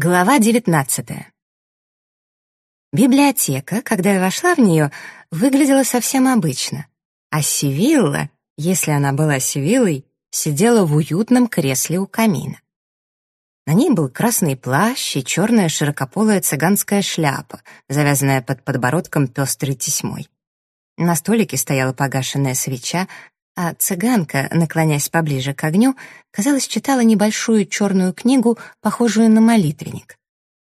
Глава девятнадцатая. Библиотека, когда я вошла в нее, выглядела совсем обычно, а Сивилла, если она была Сивиллой, сидела в уютном кресле у камина. На ней был красный плащ и черная широкополая цыганская шляпа, завязанная под подбородком пестрой тесьмой. На столике стояла погашенная свеча, а цыганка, наклоняясь поближе к огню, казалось, читала небольшую черную книгу, похожую на молитвенник.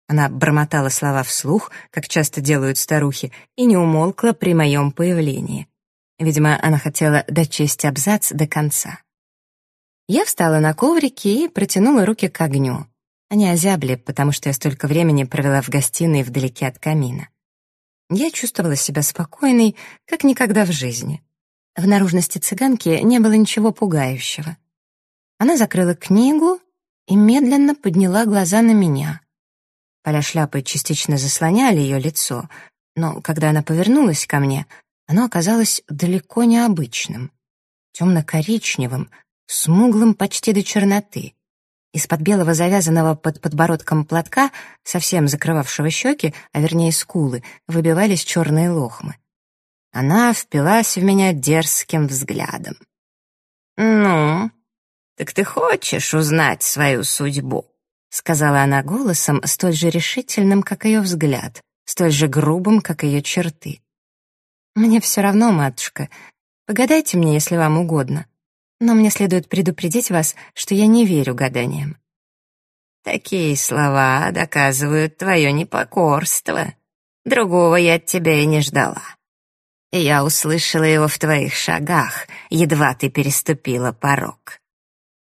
Она бормотала слова вслух, как часто делают старухи, и не умолкла при моем появлении. Видимо, она хотела дочесть абзац до конца. Я встала на коврике и протянула руки к огню. Они озябли, потому что я столько времени провела в гостиной вдалеке от камина. Я чувствовала себя спокойной, как никогда в жизни. В наружности цыганки не было ничего пугающего. Она закрыла книгу и медленно подняла глаза на меня. Поля шляпы частично заслоняли ее лицо, но когда она повернулась ко мне, оно оказалось далеко необычным. Темно-коричневым, смуглым почти до черноты. Из-под белого завязанного под подбородком платка, совсем закрывавшего щеки, а вернее скулы, выбивались черные лохмы. Она впилась в меня дерзким взглядом. «Ну, так ты хочешь узнать свою судьбу?» сказала она голосом, столь же решительным, как ее взгляд, столь же грубым, как ее черты. «Мне все равно, матушка. Погадайте мне, если вам угодно. Но мне следует предупредить вас, что я не верю гаданиям». «Такие слова доказывают твое непокорство. Другого я от тебя и не ждала. Я услышала его в твоих шагах, едва ты переступила порог.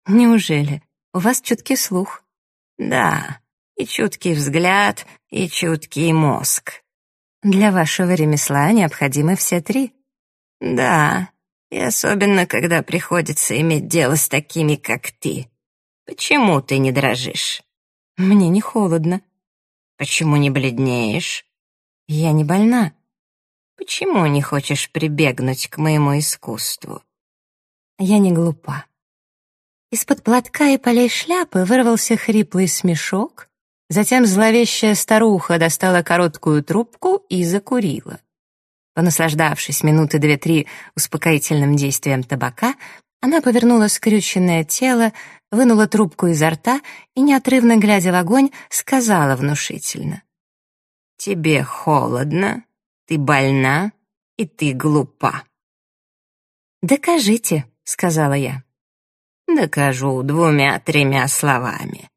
Неужели? У вас чуткий слух? Да, и чуткий взгляд, и чуткий мозг. Для вашего ремесла необходимы все три. Да, и особенно, когда приходится иметь дело с такими, как ты. Почему ты не дрожишь? Мне не холодно. Почему не бледнеешь? Я не больна. Почему не хочешь прибегнуть к моему искусству? Я не глупа. Из-под платка и полей шляпы вырвался хриплый смешок, затем зловещая старуха достала короткую трубку и закурила. Понаслаждавшись минуты две-три успокоительным действием табака, она повернула скрюченное тело, вынула трубку изо рта и, неотрывно глядя в огонь, сказала внушительно. «Тебе холодно?» Ты больна, и ты глупа. «Докажите», — сказала я. «Докажу двумя-тремя словами.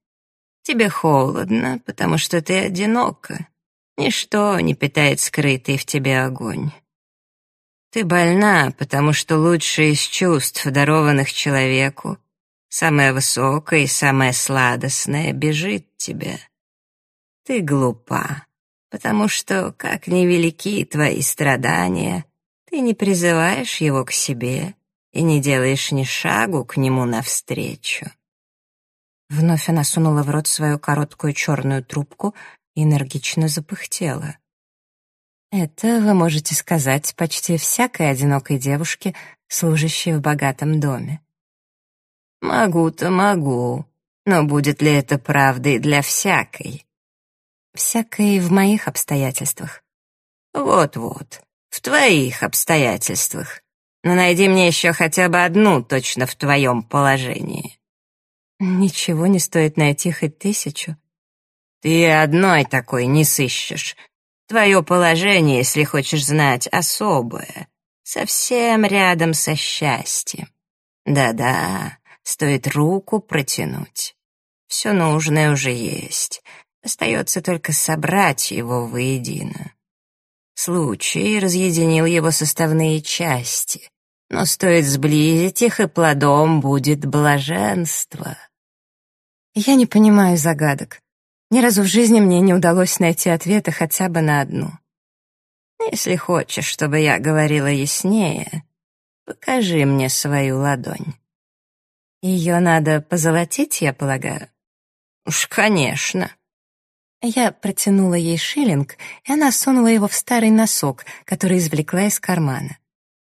Тебе холодно, потому что ты одинока. Ничто не питает скрытый в тебе огонь. Ты больна, потому что лучшее из чувств, дарованных человеку, самое высокое и самое сладостное, бежит тебя. Ты глупа, потому что, как невелики твои страдания, ты не призываешь его к себе и не делаешь ни шагу к нему навстречу. Вновь она сунула в рот свою короткую черную трубку и энергично запыхтела. Это вы можете сказать почти всякой одинокой девушке, служащей в богатом доме. Могу-то могу, но будет ли это правдой для всякой? Всякое в моих обстоятельствах. Вот-вот, в твоих обстоятельствах. Но найди мне еще хотя бы одну точно в твоем положении. Ничего не стоит найти хоть тысячу. Ты одной такой не сыщешь. Твое положение, если хочешь знать, особое. Совсем рядом со счастьем. Да-да, стоит руку протянуть. Все нужное уже есть. Остается только собрать его воедино. Случай разъединил его составные части, но стоит сблизить их, и плодом будет блаженство. Я не понимаю загадок. Ни разу в жизни мне не удалось найти ответа хотя бы на одну. Если хочешь, чтобы я говорила яснее, покажи мне свою ладонь. Ее надо позолотить, я полагаю? Уж, конечно. Я протянула ей шиллинг, и она сунула его в старый носок, который извлекла из кармана.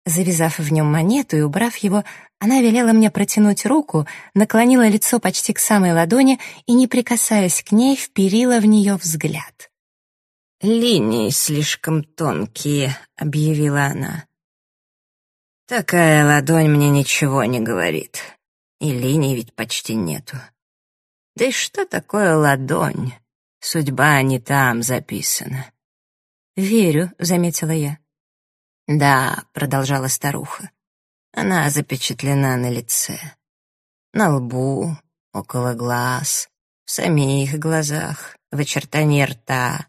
Завязав в нем монету и убрав его, она велела мне протянуть руку, наклонила лицо почти к самой ладони и, не прикасаясь к ней, вперила в нее взгляд. «Линии слишком тонкие», — объявила она. «Такая ладонь мне ничего не говорит, и линий ведь почти нету. Да и что такое ладонь? Судьба не там записана». «Верю», — заметила я. «Да», — продолжала старуха, — «она запечатлена на лице, на лбу, около глаз, в самих глазах, в очертании рта.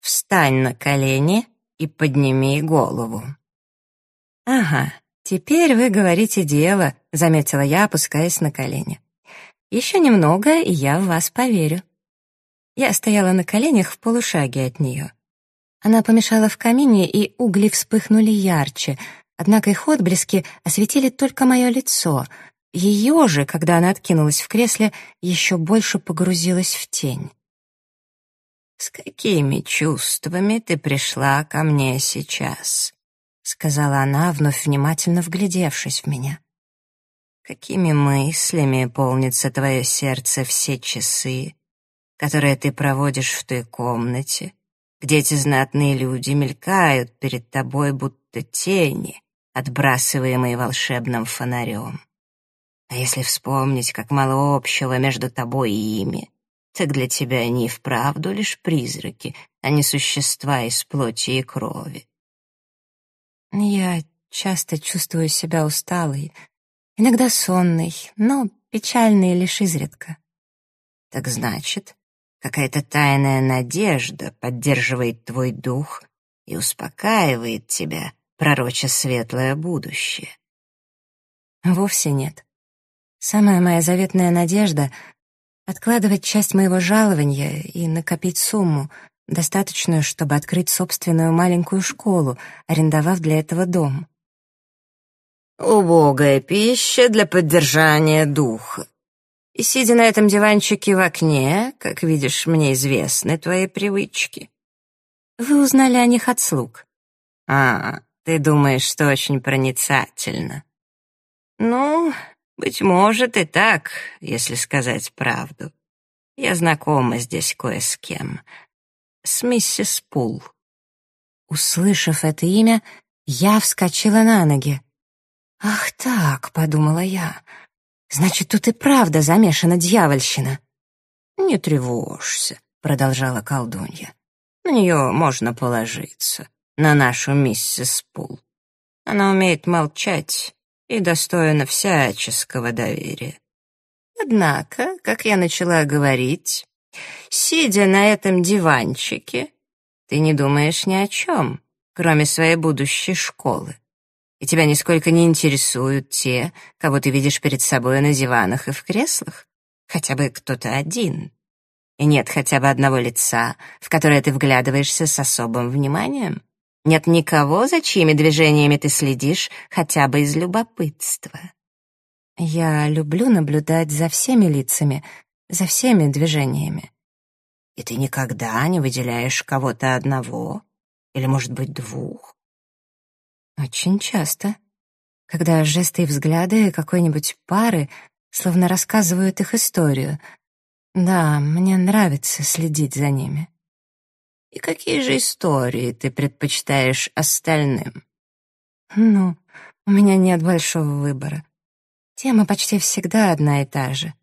Встань на колени и подними голову». «Ага, теперь вы говорите дело», — заметила я, опускаясь на колени. «Еще немного, и я в вас поверю». Я стояла на коленях в полушаге от нее. Она помешала в камине, и угли вспыхнули ярче, однако их отблески осветили только мое лицо. Ее же, когда она откинулась в кресле, еще больше погрузилась в тень. «С какими чувствами ты пришла ко мне сейчас?» — сказала она, вновь внимательно вглядевшись в меня. «Какими мыслями полнится твое сердце все часы, которые ты проводишь в той комнате, где эти знатные люди мелькают перед тобой, будто тени, отбрасываемые волшебным фонарем. А если вспомнить, как мало общего между тобой и ими, так для тебя они и вправду лишь призраки, а не существа из плоти и крови. Я часто чувствую себя усталой, иногда сонной, но печальной лишь изредка. Так значит, Какая-то тайная надежда поддерживает твой дух и успокаивает тебя, пророча светлое будущее. Вовсе нет. Самая моя заветная надежда — откладывать часть моего жалования и накопить сумму, достаточную, чтобы открыть собственную маленькую школу, арендовав для этого дом. «Убогая пища для поддержания духа», и, сидя на этом диванчике в окне, как видишь, мне известны твои привычки. Вы узнали о них от слуг. А, ты думаешь, что очень проницательно. Ну, быть может и так, если сказать правду. Я знакома здесь кое с кем. С миссис Пул. Услышав это имя, я вскочила на ноги. «Ах так», — подумала я, Значит, тут и правда замешана дьявольщина. «Не тревожься», — продолжала колдунья. «На нее можно положиться, на нашу миссис Пул. Она умеет молчать и достойна всяческого доверия. Однако, как я начала говорить, сидя на этом диванчике, ты не думаешь ни о чем, кроме своей будущей школы и тебя нисколько не интересуют те, кого ты видишь перед собой на диванах и в креслах? Хотя бы кто-то один. И нет хотя бы одного лица, в которое ты вглядываешься с особым вниманием? Нет никого, за чьими движениями ты следишь, хотя бы из любопытства? Я люблю наблюдать за всеми лицами, за всеми движениями. И ты никогда не выделяешь кого-то одного? Или, может быть, двух? Очень часто. Когда жесты и взгляды какой-нибудь пары словно рассказывают их историю. Да, мне нравится следить за ними. И какие же истории ты предпочитаешь остальным? Ну, у меня нет большого выбора. Тема почти всегда одна и та же.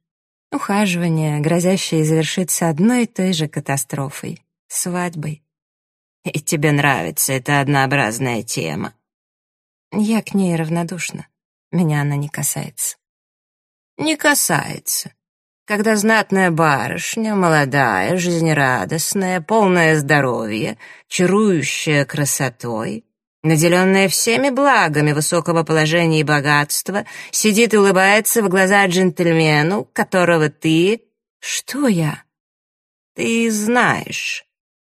Ухаживание, грозящее завершиться одной и той же катастрофой — свадьбой. И тебе нравится эта однообразная тема? Я к ней равнодушна. Меня она не касается. Не касается. Когда знатная барышня, молодая, жизнерадостная, полная здоровья, чарующая красотой, наделенная всеми благами высокого положения и богатства, сидит и улыбается в глаза джентльмену, которого ты... Что я? Ты знаешь,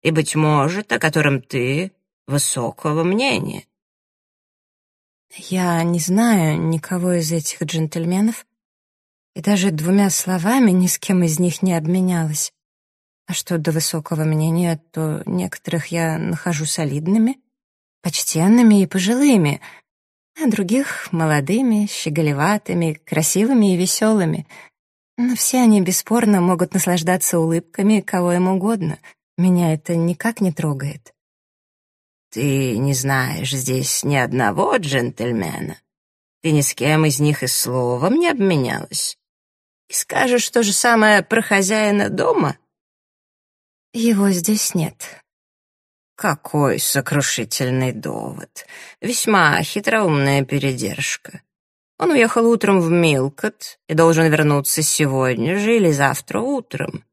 и, быть может, о котором ты высокого мнения. Я не знаю никого из этих джентльменов и даже двумя словами ни с кем из них не обменялась. А что до высокого мнения, то некоторых я нахожу солидными, почтенными и пожилыми, а других — молодыми, щеголеватыми, красивыми и веселыми. Но все они бесспорно могут наслаждаться улыбками кого им угодно. Меня это никак не трогает. «Ты не знаешь здесь ни одного джентльмена? Ты ни с кем из них и словом не обменялась? И скажешь то же самое про хозяина дома?» «Его здесь нет», какой сокрушительный довод. Весьма хитроумная передержка. Он уехал утром в Милкот и должен вернуться сегодня же или завтра утром.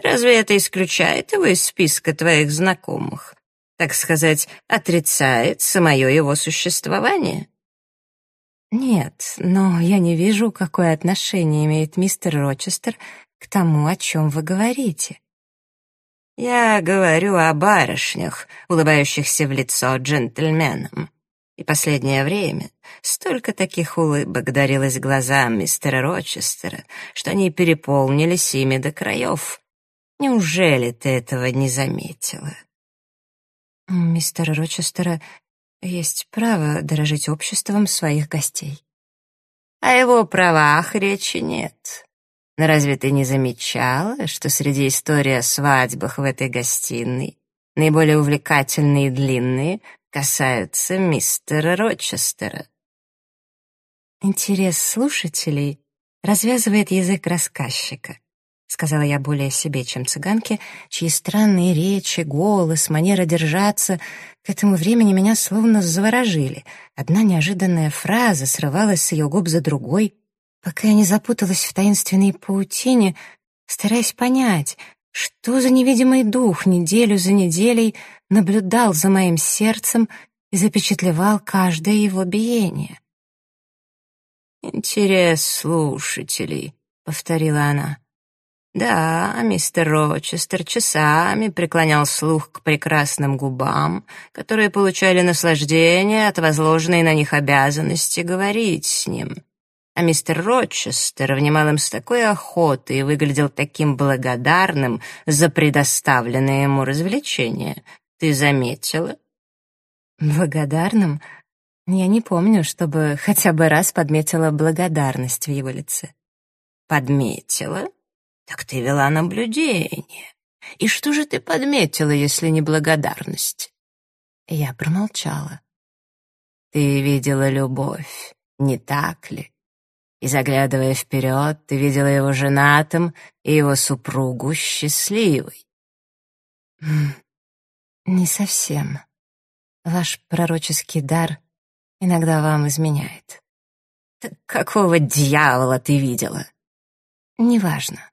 Разве это исключает его из списка твоих знакомых? Так сказать, отрицает самое его существование? Нет, но я не вижу, какое отношение имеет мистер Рочестер к тому, о чем вы говорите. Я говорю о барышнях, улыбающихся в лицо джентльменам. И последнее время столько таких улыбок дарилось глазам мистера Рочестера, что они переполнились ими до краев. Неужели ты этого не заметила? У мистера Рочестера есть право дорожить обществом своих гостей. О его правах речи нет. Но разве ты не замечала, что среди истории о свадьбах в этой гостиной наиболее увлекательные и длинные касаются мистера Рочестера? Интерес слушателей развязывает язык рассказчика, сказала я более себе, чем цыганке, чьи странные речи, голос, манера держаться к этому времени меня словно заворожили. Одна неожиданная фраза срывалась с ее губ за другой — пока я не запуталась в таинственной паутине, стараясь понять, что за невидимый дух неделю за неделей наблюдал за моим сердцем и запечатлевал каждое его биение. «Интерес слушателей», — повторила она. Да, мистер Рочестер часами преклонял слух к прекрасным губам, которые получали наслаждение от возложенной на них обязанности говорить с ним а мистер Рочестер внимал им с такой охотой и выглядел таким благодарным за предоставленное ему развлечение. Ты заметила? Благодарным? Я не помню, чтобы хотя бы раз подметила благодарность в его лице. Подметила? Так ты вела наблюдение. И что же ты подметила, если не благодарность? Я промолчала. Ты видела любовь, не так ли? и, заглядывая вперед, ты видела его женатым и его супругу счастливой. Не совсем. Ваш пророческий дар иногда вам изменяет. Так какого дьявола ты видела? Неважно.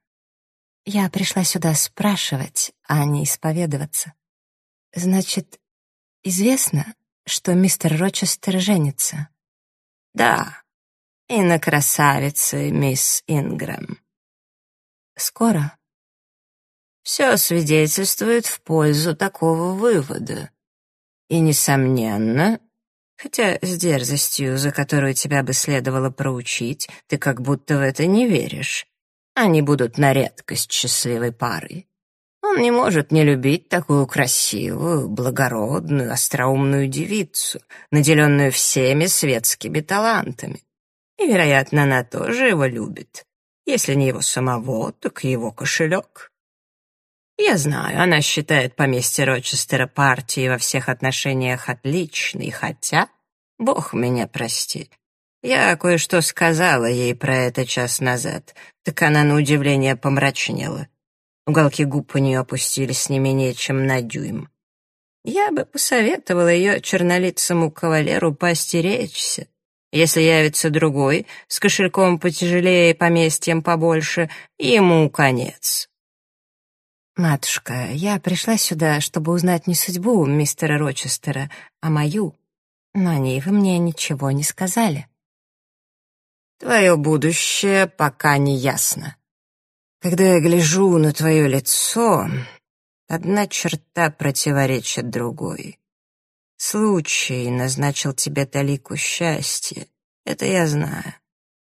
Я пришла сюда спрашивать, а не исповедоваться. Значит, известно, что мистер Рочестер женится? Да, и на красавице мисс Ингрэм. Скоро? Все свидетельствует в пользу такого вывода. И, несомненно, хотя с дерзостью, за которую тебя бы следовало проучить, ты как будто в это не веришь, они будут на редкость счастливой парой. Он не может не любить такую красивую, благородную, остроумную девицу, наделенную всеми светскими талантами. И, вероятно, она тоже его любит. Если не его самого, так его кошелек. Я знаю, она считает поместье Рочестера партией во всех отношениях отличной, хотя, бог меня прости, я кое-что сказала ей про это час назад, так она на удивление помрачнела. Уголки губ у нее опустились не менее чем на дюйм. Я бы посоветовала ее чернолицому кавалеру поостеречься. Если явится другой, с кошельком потяжелее и поместьем побольше, ему конец. «Матушка, я пришла сюда, чтобы узнать не судьбу мистера Рочестера, а мою. Но ней вы мне ничего не сказали». «Твое будущее пока не ясно. Когда я гляжу на твое лицо, одна черта противоречит другой. Случай назначил тебе талику счастья. Это я знаю.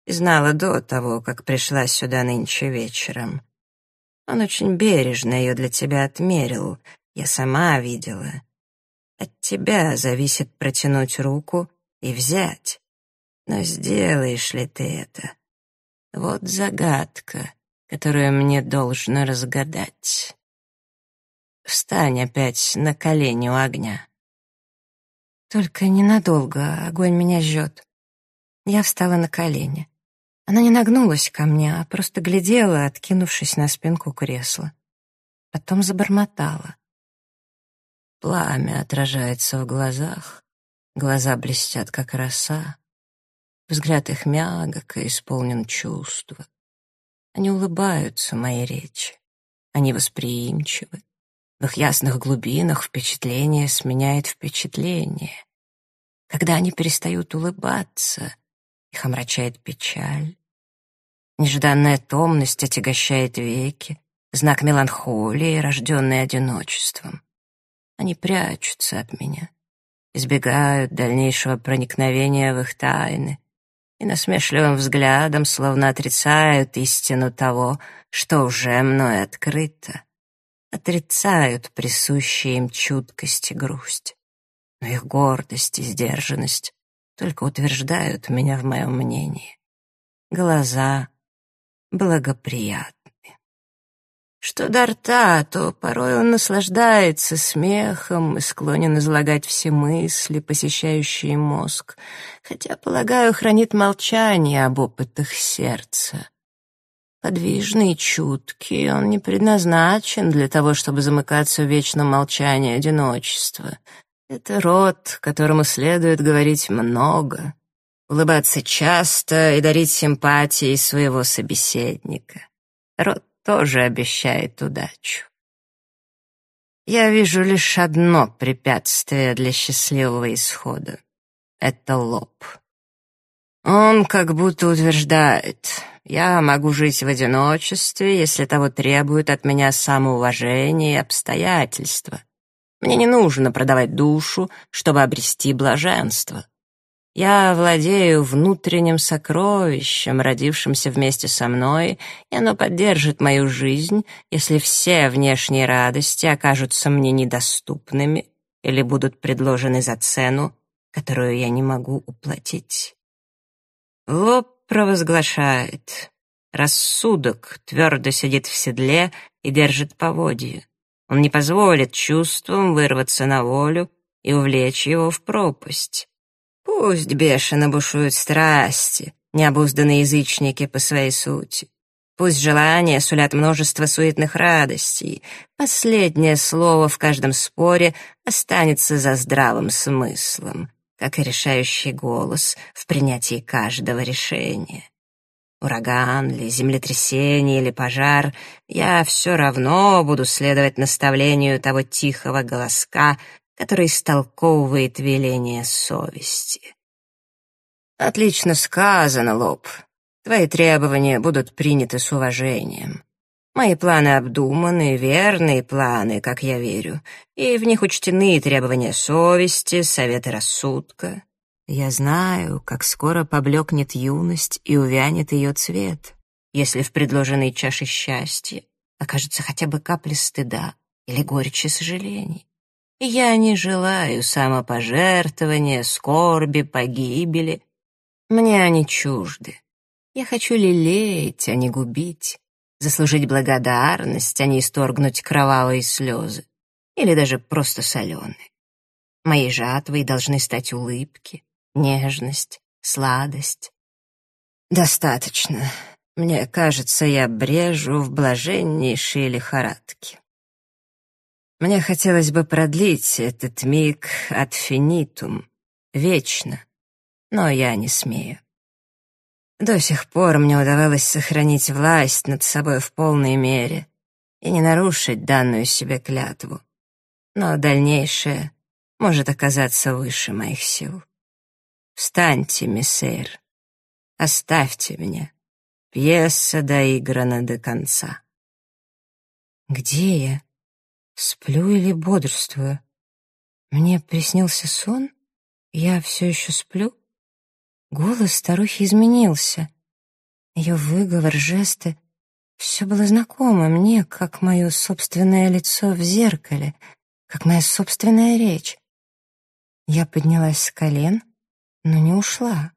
И знала до того, как пришла сюда нынче вечером. Он очень бережно ее для тебя отмерил. Я сама видела. От тебя зависит протянуть руку и взять. Но сделаешь ли ты это? Вот загадка, которую мне должно разгадать. Встань опять на колени у огня. Только ненадолго, огонь меня жжет. Я встала на колени. Она не нагнулась ко мне, а просто глядела, откинувшись на спинку кресла. Потом забормотала. Пламя отражается в глазах, глаза блестят, как роса. Взгляд их мягок и исполнен чувства. Они улыбаются моей речи, они восприимчивы. В их ясных глубинах впечатление сменяет впечатление. Когда они перестают улыбаться, их омрачает печаль. Нежданная томность отягощает веки, знак меланхолии, рожденный одиночеством. Они прячутся от меня, избегают дальнейшего проникновения в их тайны и насмешливым взглядом словно отрицают истину того, что уже мной открыто, отрицают присущие им чуткость и грусть. Но их гордость и сдержанность только утверждают меня в моем мнении. Глаза благоприятны. Что до рта, то порой он наслаждается смехом и склонен излагать все мысли, посещающие мозг, хотя, полагаю, хранит молчание об опытах сердца. Подвижный и чуткий, он не предназначен для того, чтобы замыкаться в вечном молчании одиночества. Это род, которому следует говорить много, улыбаться часто и дарить симпатии своего собеседника. Род тоже обещает удачу. Я вижу лишь одно препятствие для счастливого исхода. Это лоб. Он как будто утверждает, я могу жить в одиночестве, если того требует от меня самоуважение и обстоятельства. Мне не нужно продавать душу, чтобы обрести блаженство. Я владею внутренним сокровищем, родившимся вместе со мной, и оно поддержит мою жизнь, если все внешние радости окажутся мне недоступными или будут предложены за цену, которую я не могу уплатить. Лоб провозглашает. Рассудок твердо сидит в седле и держит поводье. Он не позволит чувствам вырваться на волю и увлечь его в пропасть. Пусть бешено бушуют страсти, необузданные язычники по своей сути. Пусть желания сулят множество суетных радостей. Последнее слово в каждом споре останется за здравым смыслом, как и решающий голос в принятии каждого решения. Ураган ли, землетрясение или пожар, я все равно буду следовать наставлению того тихого голоска, который истолковывает веление совести. Отлично сказано, Лоб. Твои требования будут приняты с уважением. Мои планы обдуманы, верные планы, как я верю, и в них учтены требования совести, советы рассудка. Я знаю, как скоро поблекнет юность и увянет ее цвет, если в предложенной чаше счастья окажется хотя бы капля стыда или горечи сожалений. Я не желаю самопожертвования, скорби, погибели. Мне они чужды. Я хочу лелеять, а не губить, заслужить благодарность, а не исторгнуть кровавые слезы или даже просто соленые. Моей жатвой должны стать улыбки, нежность, сладость. Достаточно. Мне кажется, я брежу в блаженнейшей лихорадке. Мне хотелось бы продлить этот миг от финитум, вечно, но я не смею. До сих пор мне удавалось сохранить власть над собой в полной мере и не нарушить данную себе клятву. Но дальнейшее может оказаться выше моих сил. Встаньте, миссейр, оставьте меня. Пьеса доиграна до конца. Где я? Сплю или бодрствую? Мне приснился сон? Я все еще сплю? Голос старухи изменился. Ее выговор, жесты — все было знакомо мне, как мое собственное лицо в зеркале, как моя собственная речь. Я поднялась с колен, но не ушла.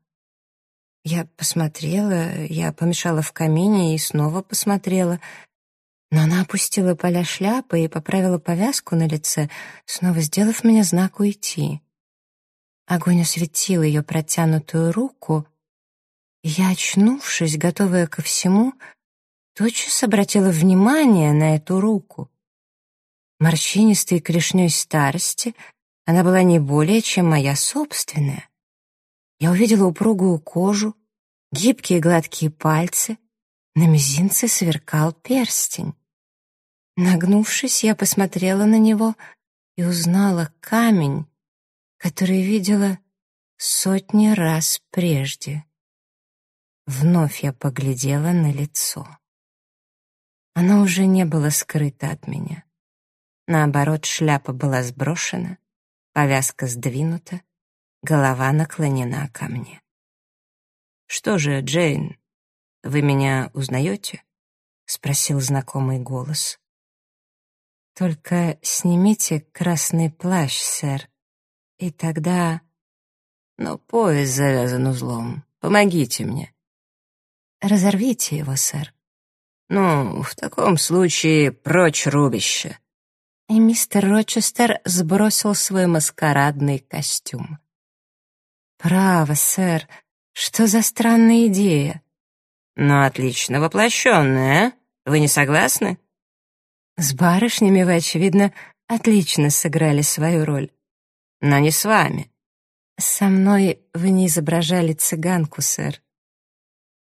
Я посмотрела, я помешала в камине и снова посмотрела. Но она опустила поля шляпы и поправила повязку на лице, снова сделав мне знак уйти. Огонь осветил ее протянутую руку, и я, очнувшись, готовая ко всему, тотчас обратила внимание на эту руку. Морщинистой клешней старости она была не более, чем моя собственная. Я увидела упругую кожу, гибкие гладкие пальцы, на мизинце сверкал перстень. Нагнувшись, я посмотрела на него и узнала камень, который видела сотни раз прежде. Вновь я поглядела на лицо. Оно уже не было скрыто от меня. Наоборот, шляпа была сброшена, повязка сдвинута, голова наклонена ко мне. «Что же, Джейн, вы меня узнаете?» — спросил знакомый голос. «Только снимите красный плащ, сэр, и тогда...» «Но пояс завязан узлом. Помогите мне». «Разорвите его, сэр». «Ну, в таком случае прочь рубище». И мистер Рочестер сбросил свой маскарадный костюм. «Право, сэр, что за странная идея?» «Ну, отлично воплощенная, а? Вы не согласны?» «С барышнями вы, очевидно, отлично сыграли свою роль. Но не с вами. Со мной вы не изображали цыганку, сэр».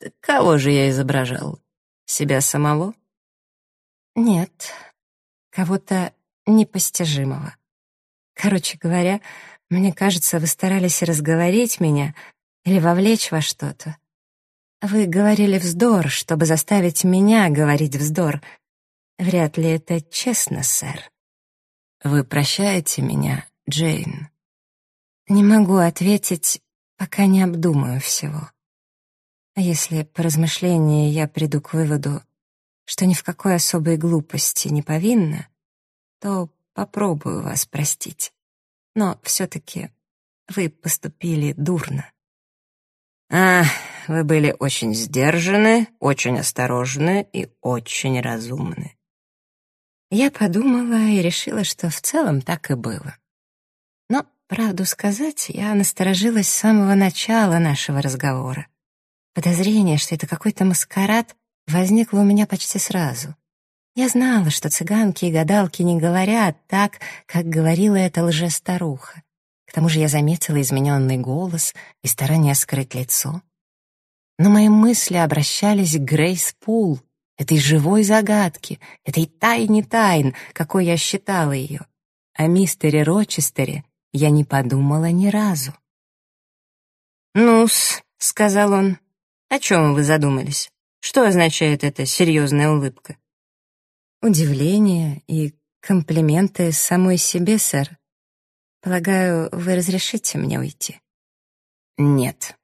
Так кого же я изображал? Себя самого? Нет, кого-то непостижимого. Короче говоря, мне кажется, вы старались разговорить меня или вовлечь во что-то. Вы говорили вздор, чтобы заставить меня говорить вздор. Вряд ли это честно, сэр. Вы прощаете меня, Джейн? Не могу ответить, пока не обдумаю всего. А если по размышлении я приду к выводу, что ни в какой особой глупости не повинна, то попробую вас простить. Но все-таки вы поступили дурно. А, вы были очень сдержаны, очень осторожны и очень разумны. Я подумала и решила, что в целом так и было. Но, правду сказать, я насторожилась с самого начала нашего разговора. Подозрение, что это какой-то маскарад, возникло у меня почти сразу. Я знала, что цыганки и гадалки не говорят так, как говорила эта лжестаруха. К тому же я заметила измененный голос и старание скрыть лицо. Но мои мысли обращались к Грейс Пул, этой живой загадке, этой тайне тайн, какой я считала ее. О мистере Рочестере я не подумала ни разу. «Ну-с», — сказал он, — «о чем вы задумались? Что означает эта серьезная улыбка?» Удивление и комплименты самой себе, сэр. Полагаю, вы разрешите мне уйти? Нет.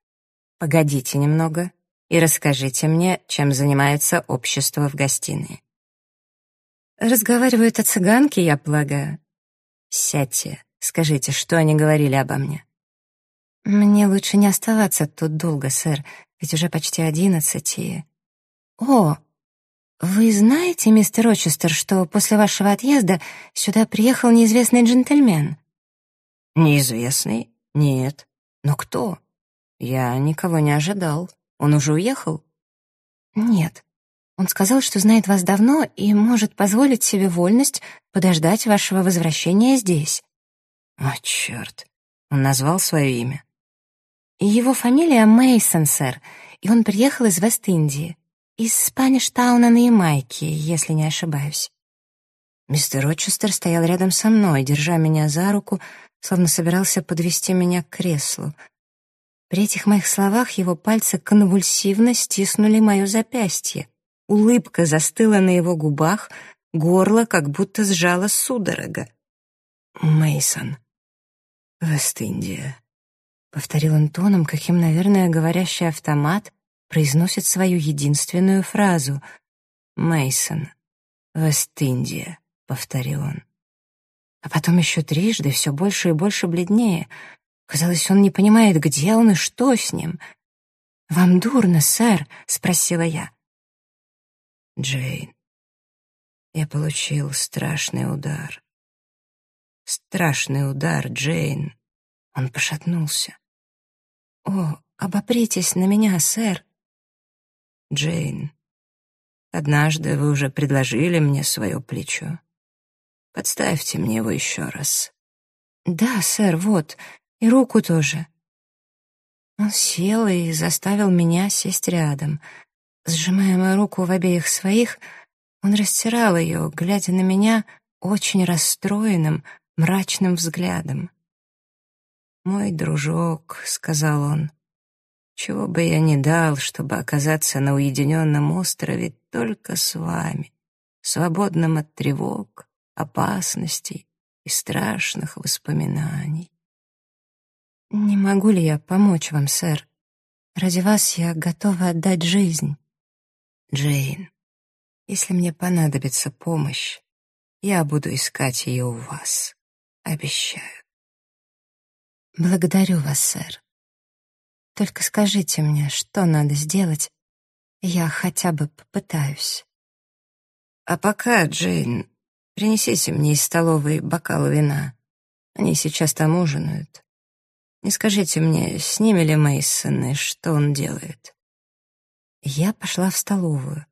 Погодите немного и расскажите мне, чем занимается общество в гостиной. Разговаривают о цыганке, я полагаю. Сядьте, скажите, что они говорили обо мне. Мне лучше не оставаться тут долго, сэр, ведь уже почти одиннадцать и... О, «Вы знаете, мистер Рочестер, что после вашего отъезда сюда приехал неизвестный джентльмен?» «Неизвестный? Нет. Но кто? Я никого не ожидал. Он уже уехал?» «Нет. Он сказал, что знает вас давно и может позволить себе вольность подождать вашего возвращения здесь». «О, черт!» Он назвал свое имя. «Его фамилия Мейсон, сэр, и он приехал из Вест-Индии. Из Спаништауна на Ямайке, если не ошибаюсь. Мистер Рочестер стоял рядом со мной, держа меня за руку, словно собирался подвести меня к креслу. При этих моих словах его пальцы конвульсивно стиснули мое запястье. Улыбка застыла на его губах, горло как будто сжало судорога. Мейсон, Вест-Индия, повторил он тоном, каким, наверное, говорящий автомат произносит свою единственную фразу. Мейсон, Вест-Индия», — повторил он. А потом еще трижды, все больше и больше бледнее. Казалось, он не понимает, где он и что с ним. «Вам дурно, сэр?» — спросила я. «Джейн, я получил страшный удар. Страшный удар, Джейн». Он пошатнулся. «О, обопритесь на меня, сэр». «Джейн, однажды вы уже предложили мне свое плечо. Подставьте мне его еще раз». «Да, сэр, вот, и руку тоже». Он сел и заставил меня сесть рядом. Сжимая мою руку в обеих своих, он растирал ее, глядя на меня очень расстроенным, мрачным взглядом. «Мой дружок», — сказал он, — «чего бы я ни дал, чтобы оказаться на уединенном острове только с вами, свободным от тревог, опасностей и страшных воспоминаний». «Не могу ли я помочь вам, сэр? Ради вас я готова отдать жизнь». «Джейн, если мне понадобится помощь, я буду искать ее у вас. Обещаю». «Благодарю вас, сэр. Только скажите мне, что надо сделать, я хотя бы попытаюсь». «А пока, Джейн, принесите мне из столовой бокал вина. Они сейчас там ужинают. Не скажите мне, с ними ли Мейсон и что он делает?» Я пошла в столовую.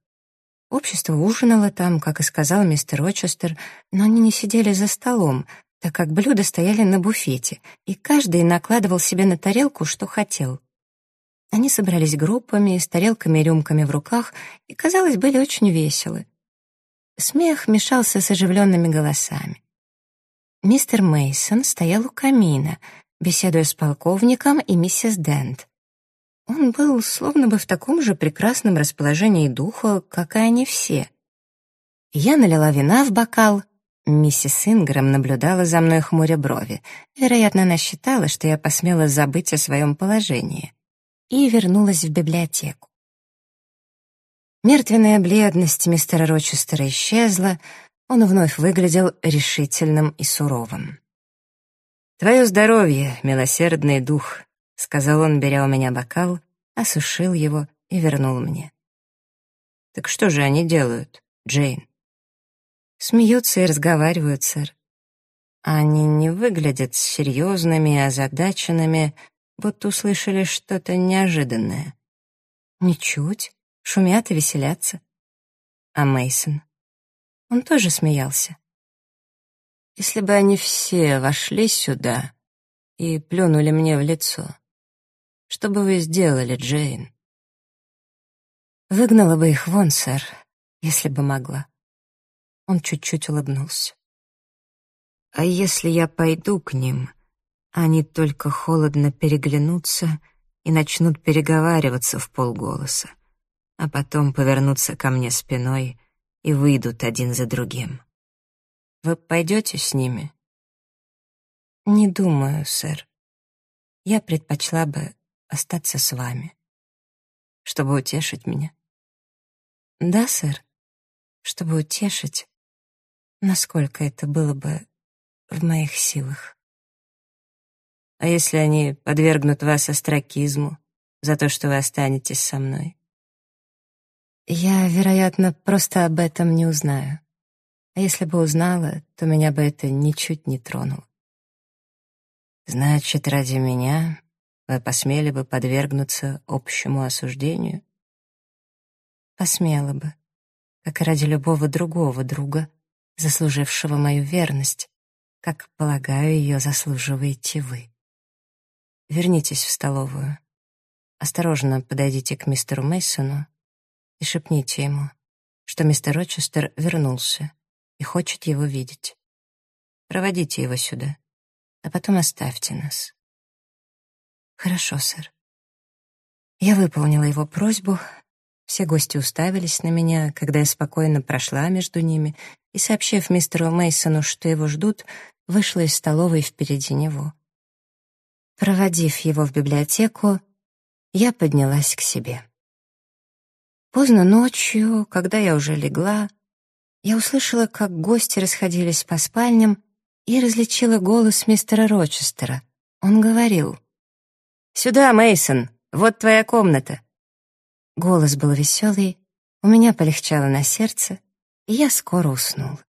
Общество ужинало там, как и сказал мистер Рочестер, но они не сидели за столом, так как блюда стояли на буфете, и каждый накладывал себе на тарелку, что хотел. Они собрались группами, с тарелками и рюмками в руках, и, казалось, были очень веселы. Смех мешался с оживленными голосами. Мистер Мейсон стоял у камина, беседуя с полковником и миссис Дент. Он был словно бы в таком же прекрасном расположении духа, как и они все. Я налила вина в бокал. Миссис Ингрэм наблюдала за мной хмуря брови. Вероятно, она считала, что я посмела забыть о своем положении. И вернулась в библиотеку. Мертвенная бледность мистера Рочестера исчезла, он вновь выглядел решительным и суровым. «Твое здоровье, милосердный дух», — сказал он, беря у меня бокал, осушил его и вернул мне. «Так что же они делают, Джейн?» «Смеются и разговаривают, сэр. Они не выглядят серьезными и озадаченными, будто услышали что-то неожиданное». «Ничуть. Шумят и веселятся». «А Мейсон? Он тоже смеялся. Если бы они все вошли сюда и плюнули мне в лицо, что бы вы сделали, Джейн? Выгнала бы их вон, сэр, если бы могла. Он чуть-чуть улыбнулся. А если я пойду к ним, они только холодно переглянутся и начнут переговариваться в полголоса, а потом повернутся ко мне спиной и выйдут один за другим. Вы пойдете с ними? Не думаю, сэр. Я предпочла бы остаться с вами. Чтобы утешить меня? Да, сэр. Чтобы утешить, насколько это было бы в моих силах. А если они подвергнут вас остракизму за то, что вы останетесь со мной? Я, вероятно, просто об этом не узнаю. А если бы узнала, то меня бы это ничуть не тронуло. Значит, ради меня вы посмели бы подвергнуться общему осуждению? Посмела бы, как и ради любого другого друга, заслужившего мою верность, как, полагаю, ее заслуживаете вы. Вернитесь в столовую. Осторожно подойдите к мистеру Мейсону и шепните ему, что мистер Рочестер вернулся и хочет его видеть. Проводите его сюда, а потом оставьте нас. Хорошо, сэр. Я выполнила его просьбу. Все гости уставились на меня, когда я спокойно прошла между ними и, сообщив мистеру Мейсону, что его ждут, вышла из столовой впереди него. Проводив его в библиотеку, я поднялась к себе. Поздно ночью, когда я уже легла, я услышала, как гости расходились по спальням и различила голос мистера Рочестера. Он говорил. «Сюда, Мейсон, вот твоя комната». Голос был веселый, у меня полегчало на сердце, и я скоро уснула.